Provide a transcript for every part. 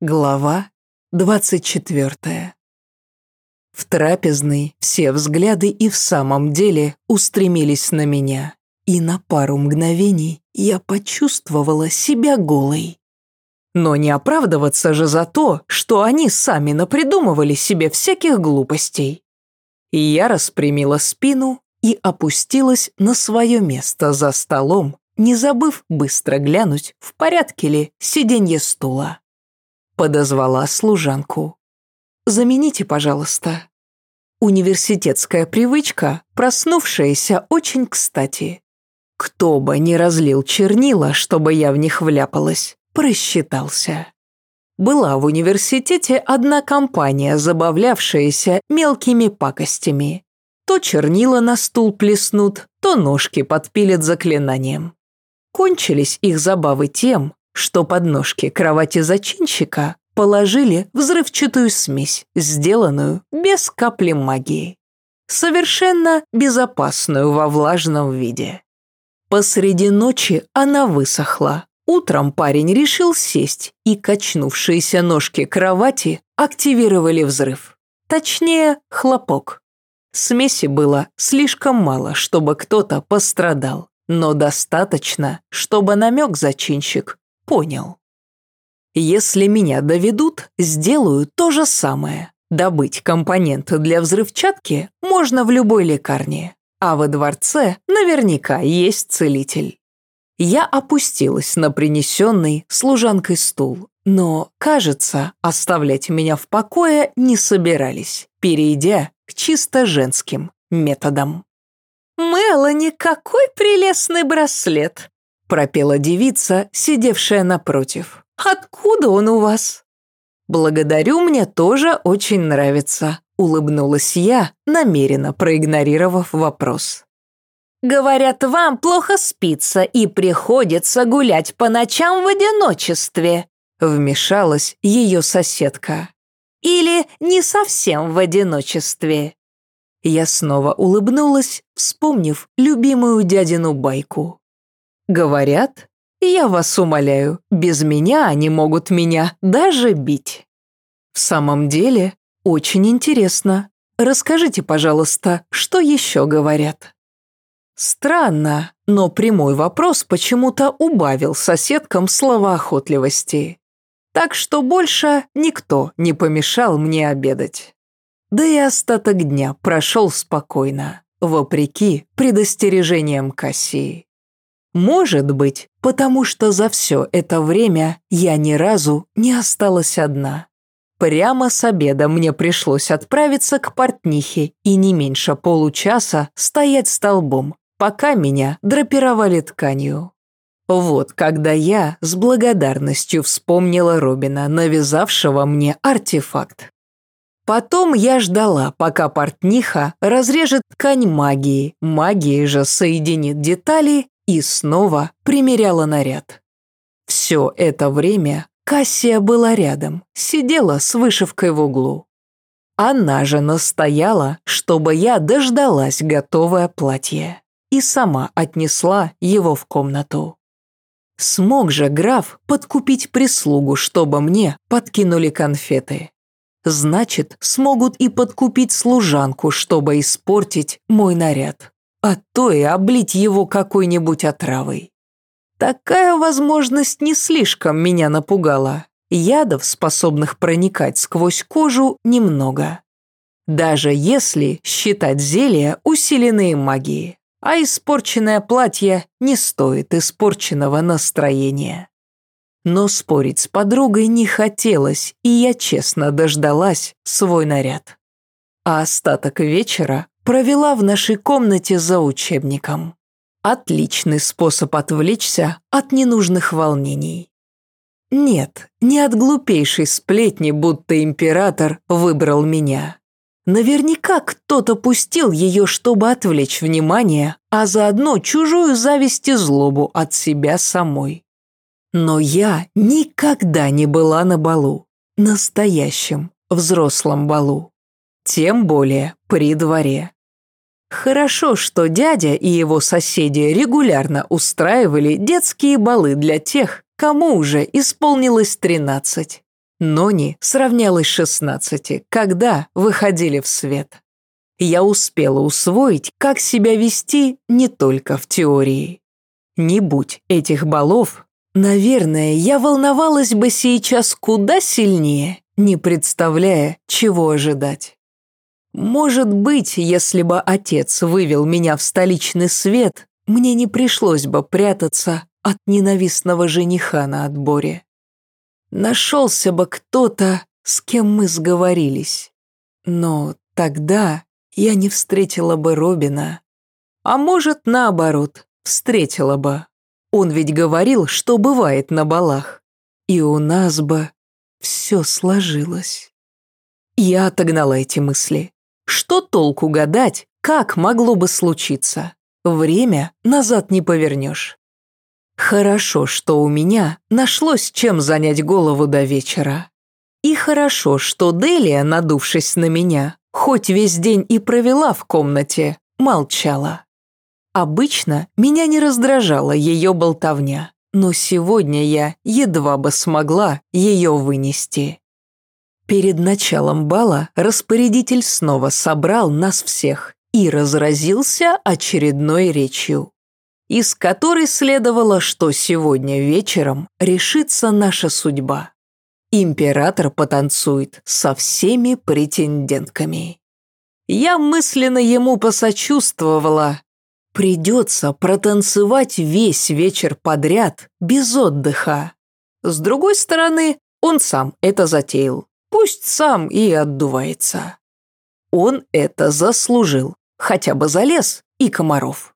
Глава 24 В трапезной все взгляды и в самом деле устремились на меня, и на пару мгновений я почувствовала себя голой. Но не оправдываться же за то, что они сами напридумывали себе всяких глупостей. Я распрямила спину и опустилась на свое место за столом, не забыв быстро глянуть, в порядке ли сиденье стула. Подозвала служанку. «Замените, пожалуйста». Университетская привычка, проснувшаяся очень кстати. Кто бы ни разлил чернила, чтобы я в них вляпалась, просчитался. Была в университете одна компания, забавлявшаяся мелкими пакостями. То чернила на стул плеснут, то ножки подпилят заклинанием. Кончились их забавы тем, что под ножки кровати зачинщика положили взрывчатую смесь, сделанную без капли магии. Совершенно безопасную во влажном виде. Посреди ночи она высохла. Утром парень решил сесть, и качнувшиеся ножки кровати активировали взрыв. Точнее, хлопок. Смеси было слишком мало, чтобы кто-то пострадал, но достаточно, чтобы намек зачинщик понял. Если меня доведут, сделаю то же самое. Добыть компоненты для взрывчатки можно в любой лекарне, а во дворце наверняка есть целитель. Я опустилась на принесенный служанкой стул, но, кажется, оставлять меня в покое не собирались, перейдя к чисто женским методам. «Мелани, какой прелестный браслет!» Пропела девица, сидевшая напротив. «Откуда он у вас?» «Благодарю, мне тоже очень нравится», – улыбнулась я, намеренно проигнорировав вопрос. «Говорят, вам плохо спится и приходится гулять по ночам в одиночестве», – вмешалась ее соседка. «Или не совсем в одиночестве». Я снова улыбнулась, вспомнив любимую дядину байку. Говорят, я вас умоляю, без меня они могут меня даже бить. В самом деле, очень интересно. Расскажите, пожалуйста, что еще говорят? Странно, но прямой вопрос почему-то убавил соседкам словоохотливости. Так что больше никто не помешал мне обедать. Да и остаток дня прошел спокойно, вопреки предостережениям Кассии. Может быть, потому что за все это время я ни разу не осталась одна. Прямо с обеда мне пришлось отправиться к портнихе и не меньше получаса стоять столбом, пока меня драпировали тканью. Вот когда я с благодарностью вспомнила Робина, навязавшего мне артефакт. Потом я ждала, пока портниха разрежет ткань магии, магией же соединит детали и снова примеряла наряд. Все это время Кассия была рядом, сидела с вышивкой в углу. Она же настояла, чтобы я дождалась готовое платье и сама отнесла его в комнату. Смог же граф подкупить прислугу, чтобы мне подкинули конфеты. Значит, смогут и подкупить служанку, чтобы испортить мой наряд а то и облить его какой-нибудь отравой. Такая возможность не слишком меня напугала. Ядов, способных проникать сквозь кожу, немного. Даже если считать зелья усиленные магией, а испорченное платье не стоит испорченного настроения. Но спорить с подругой не хотелось, и я честно дождалась свой наряд. А остаток вечера провела в нашей комнате за учебником. Отличный способ отвлечься от ненужных волнений. Нет, не от глупейшей сплетни, будто император выбрал меня. Наверняка кто-то пустил ее, чтобы отвлечь внимание, а заодно чужую зависть и злобу от себя самой. Но я никогда не была на балу, настоящем, взрослом балу. Тем более при дворе. Хорошо, что дядя и его соседи регулярно устраивали детские балы для тех, кому уже исполнилось 13. Нони сравнялась 16, когда выходили в свет. Я успела усвоить, как себя вести не только в теории. Не будь этих балов, наверное, я волновалась бы сейчас куда сильнее, не представляя, чего ожидать. Может быть, если бы отец вывел меня в столичный свет, мне не пришлось бы прятаться от ненавистного жениха на отборе. Нашелся бы кто-то, с кем мы сговорились. Но тогда я не встретила бы Робина. А может, наоборот, встретила бы. Он ведь говорил, что бывает на балах. И у нас бы все сложилось. Я отогнала эти мысли. Что толку гадать, как могло бы случиться? Время назад не повернешь. Хорошо, что у меня нашлось чем занять голову до вечера. И хорошо, что Делия, надувшись на меня, хоть весь день и провела в комнате, молчала. Обычно меня не раздражала ее болтовня, но сегодня я едва бы смогла ее вынести. Перед началом бала распорядитель снова собрал нас всех и разразился очередной речью из которой следовало, что сегодня вечером решится наша судьба. Император потанцует со всеми претендентками. Я мысленно ему посочувствовала. Придется протанцевать весь вечер подряд, без отдыха. С другой стороны, он сам это затеял. Пусть сам и отдувается. Он это заслужил, хотя бы за лес и комаров.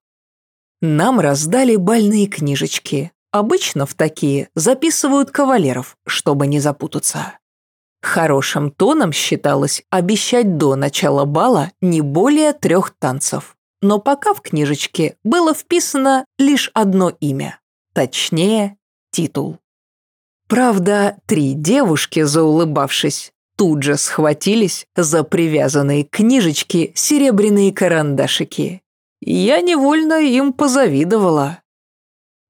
Нам раздали бальные книжечки. Обычно в такие записывают кавалеров, чтобы не запутаться. Хорошим тоном считалось обещать до начала бала не более трех танцев. Но пока в книжечке было вписано лишь одно имя, точнее, титул. Правда, три девушки, заулыбавшись, тут же схватились за привязанные книжечки серебряные карандашики я невольно им позавидовала.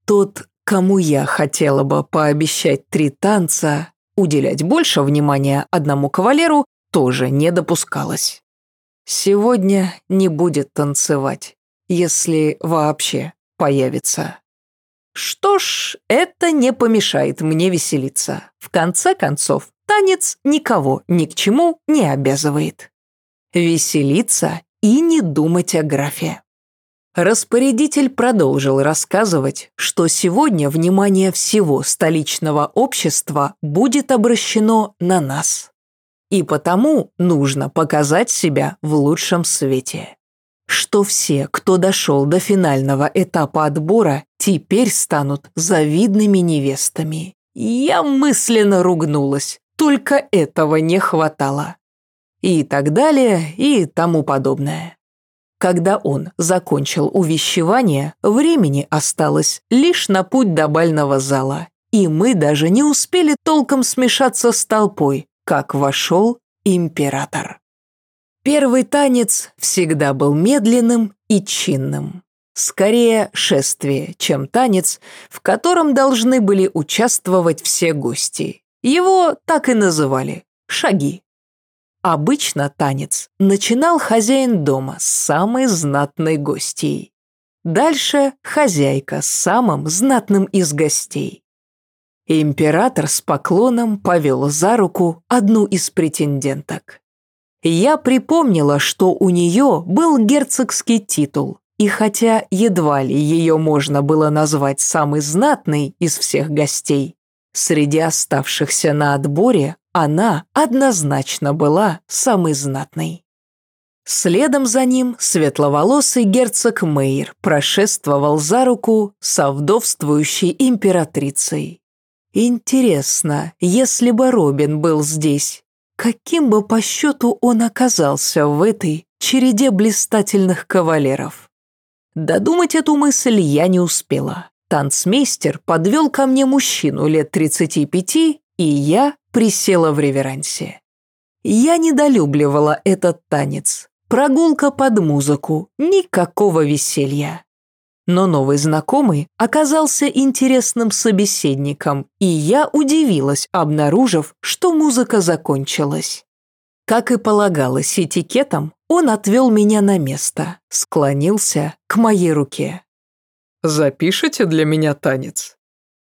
Тот, кому я хотела бы пообещать три танца, уделять больше внимания одному кавалеру, тоже не допускалось. Сегодня не будет танцевать, если вообще появится. Что ж, это не помешает мне веселиться. В конце концов, танец никого ни к чему не обязывает. Веселиться и не думать о графе. Распорядитель продолжил рассказывать, что сегодня внимание всего столичного общества будет обращено на нас. И потому нужно показать себя в лучшем свете. Что все, кто дошел до финального этапа отбора, теперь станут завидными невестами. Я мысленно ругнулась, только этого не хватало. И так далее, и тому подобное. Когда он закончил увещевание, времени осталось лишь на путь до бального зала, и мы даже не успели толком смешаться с толпой, как вошел император. Первый танец всегда был медленным и чинным. Скорее шествие, чем танец, в котором должны были участвовать все гости. Его так и называли – шаги. Обычно танец начинал хозяин дома с самой знатной гостьей. Дальше хозяйка с самым знатным из гостей. Император с поклоном повел за руку одну из претенденток. Я припомнила, что у нее был герцогский титул, и хотя едва ли ее можно было назвать самой знатной из всех гостей, среди оставшихся на отборе она однозначно была самой знатной. Следом за ним светловолосый герцог Мейер прошествовал за руку со вдовствующей императрицей. Интересно, если бы Робин был здесь, каким бы по счету он оказался в этой череде блистательных кавалеров? Додумать эту мысль я не успела. Танцмейстер подвел ко мне мужчину лет 35, и я присела в реверансе. Я недолюбливала этот танец. Прогулка под музыку, никакого веселья. Но новый знакомый оказался интересным собеседником, и я удивилась, обнаружив, что музыка закончилась. Как и полагалось этикетом, он отвел меня на место, склонился к моей руке. «Запишите для меня танец?»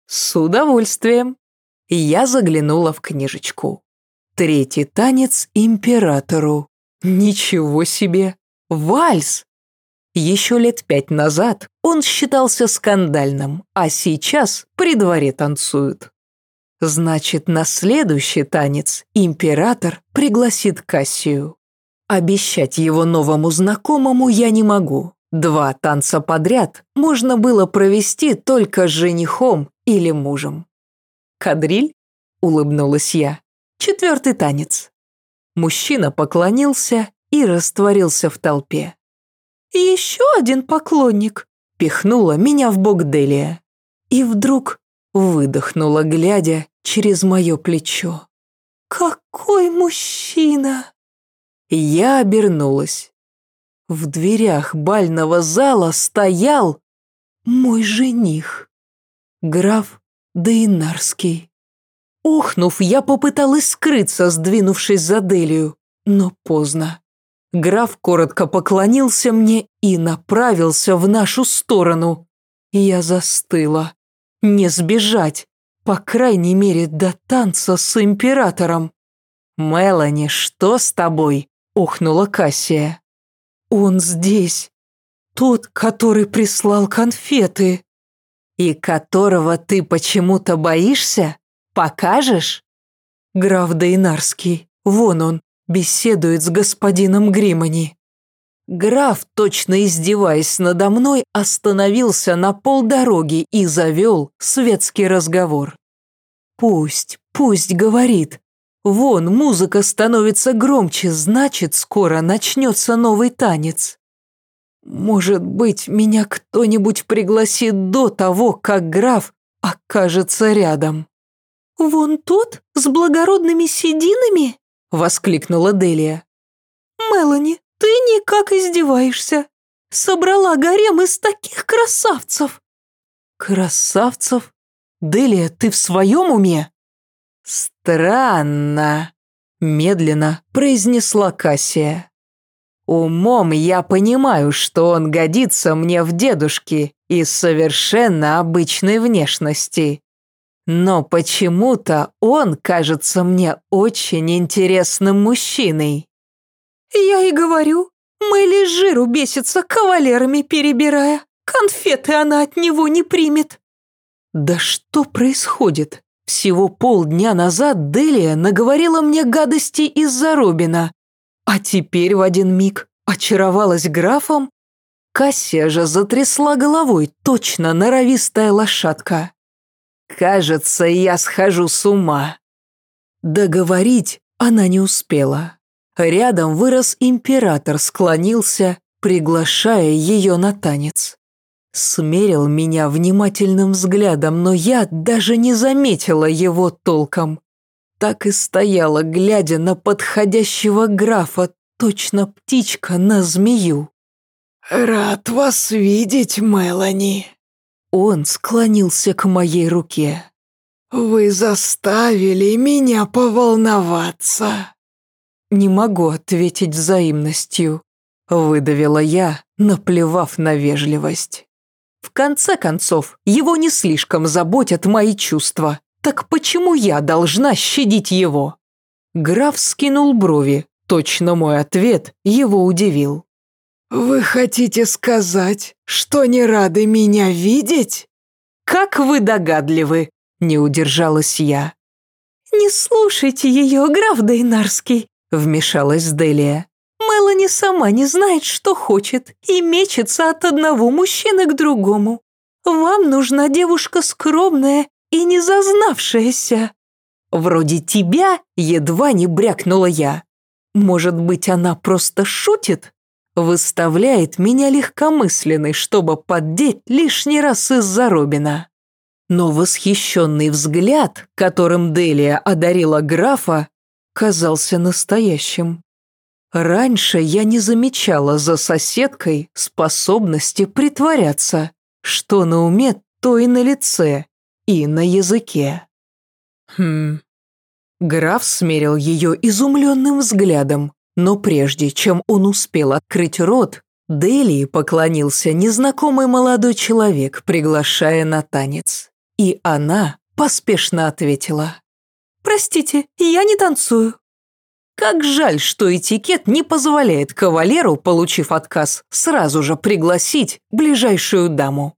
«С удовольствием». Я заглянула в книжечку. Третий танец императору. Ничего себе! Вальс! Еще лет пять назад он считался скандальным, а сейчас при дворе танцуют. Значит, на следующий танец император пригласит Кассию. Обещать его новому знакомому я не могу. Два танца подряд можно было провести только с женихом или мужем. «Кадриль?» – улыбнулась я. «Четвертый танец». Мужчина поклонился и растворился в толпе. «Еще один поклонник!» – пихнула меня в бок Делия. И вдруг выдохнула, глядя через мое плечо. «Какой мужчина!» Я обернулась. В дверях бального зала стоял мой жених, граф Дейнарский. Охнув, я попыталась скрыться, сдвинувшись за Делию, но поздно. Граф коротко поклонился мне и направился в нашу сторону. Я застыла. Не сбежать, по крайней мере, до танца с императором. «Мелани, что с тобой?» – охнула Кассия. «Он здесь. Тот, который прислал конфеты». «И которого ты почему-то боишься? Покажешь?» «Граф Дейнарский. Вон он, беседует с господином Гримани». Граф, точно издеваясь надо мной, остановился на полдороги и завел светский разговор. «Пусть, пусть говорит. Вон, музыка становится громче, значит, скоро начнется новый танец. Может быть, меня кто-нибудь пригласит до того, как граф окажется рядом». «Вон тот с благородными сединами?» — воскликнула Делия. «Мелани, ты никак издеваешься. Собрала гарем из таких красавцев». «Красавцев? Делия, ты в своем уме?» «Странно», — медленно произнесла Кассия. «Умом я понимаю, что он годится мне в дедушке из совершенно обычной внешности. Но почему-то он кажется мне очень интересным мужчиной. Я и говорю, Мэли жиру бесится, кавалерами перебирая. Конфеты она от него не примет. Да что происходит? Всего полдня назад Делия наговорила мне гадости из-за Робина. А теперь в один миг очаровалась графом? Кассия же затрясла головой, точно норовистая лошадка. Кажется, я схожу с ума. Договорить она не успела. Рядом вырос император, склонился, приглашая ее на танец. Смерил меня внимательным взглядом, но я даже не заметила его толком. Так и стояла, глядя на подходящего графа, точно птичка на змею. «Рад вас видеть, Мелани», он склонился к моей руке. «Вы заставили меня поволноваться». «Не могу ответить взаимностью», — выдавила я, наплевав на вежливость. В конце концов, его не слишком заботят мои чувства. Так почему я должна щадить его? Граф скинул брови. Точно мой ответ его удивил. «Вы хотите сказать, что не рады меня видеть?» «Как вы догадливы!» – не удержалась я. «Не слушайте ее, граф Дейнарский», – вмешалась Делия. «Мелани сама не знает, что хочет, и мечется от одного мужчины к другому. Вам нужна девушка скромная и не зазнавшаяся». «Вроде тебя едва не брякнула я. Может быть, она просто шутит?» Выставляет меня легкомысленной, чтобы поддеть лишний раз из-за Робина. Но восхищенный взгляд, которым Делия одарила графа, казался настоящим. Раньше я не замечала за соседкой способности притворяться. Что на уме, то и на лице, и на языке. Хм. Граф смерил ее изумленным взглядом, но прежде чем он успел открыть рот, Делии поклонился незнакомый молодой человек, приглашая на танец. И она поспешно ответила. «Простите, я не танцую». Как жаль, что этикет не позволяет кавалеру, получив отказ, сразу же пригласить ближайшую даму.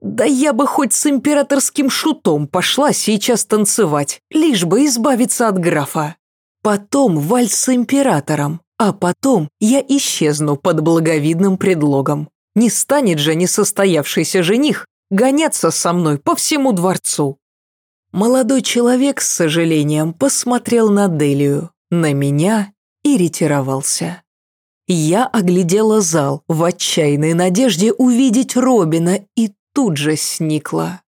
Да я бы хоть с императорским шутом пошла сейчас танцевать, лишь бы избавиться от графа. Потом вальс с императором, а потом я исчезну под благовидным предлогом. Не станет же несостоявшийся жених гоняться со мной по всему дворцу. Молодой человек с сожалением посмотрел на Делию, на меня и ретировался. Я оглядела зал в отчаянной надежде увидеть Робина и тут же сникла.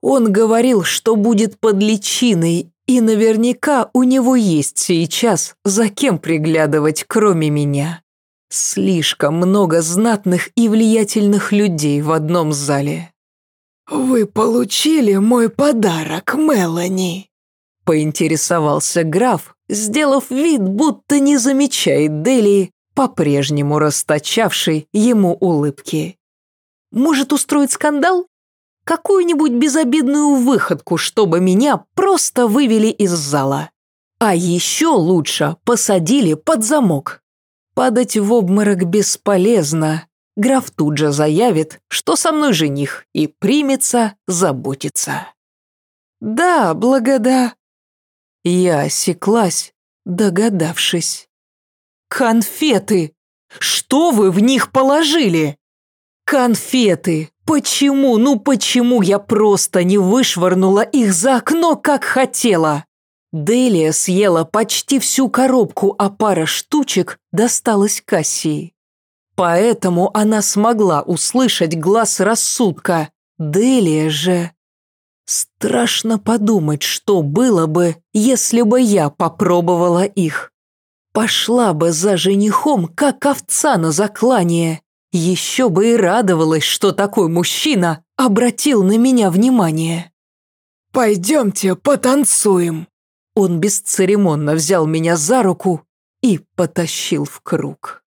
Он говорил, что будет под личиной, и наверняка у него есть сейчас за кем приглядывать, кроме меня. Слишком много знатных и влиятельных людей в одном зале. «Вы получили мой подарок, Мелани?» Поинтересовался граф, сделав вид, будто не замечает Дели, по-прежнему расточавший ему улыбки. Может устроить скандал? Какую-нибудь безобидную выходку, чтобы меня просто вывели из зала. А еще лучше посадили под замок. Падать в обморок бесполезно. Граф тут же заявит, что со мной жених, и примется заботиться. Да, благода. Я осеклась, догадавшись. Конфеты! Что вы в них положили? Конфеты! Почему, ну почему я просто не вышвырнула их за окно, как хотела? Делия съела почти всю коробку, а пара штучек досталась Кассии. Поэтому она смогла услышать глаз рассудка. Делия же... Страшно подумать, что было бы, если бы я попробовала их. Пошла бы за женихом, как овца на заклание, еще бы и радовалась, что такой мужчина обратил на меня внимание. «Пойдемте потанцуем». Он бесцеремонно взял меня за руку и потащил в круг.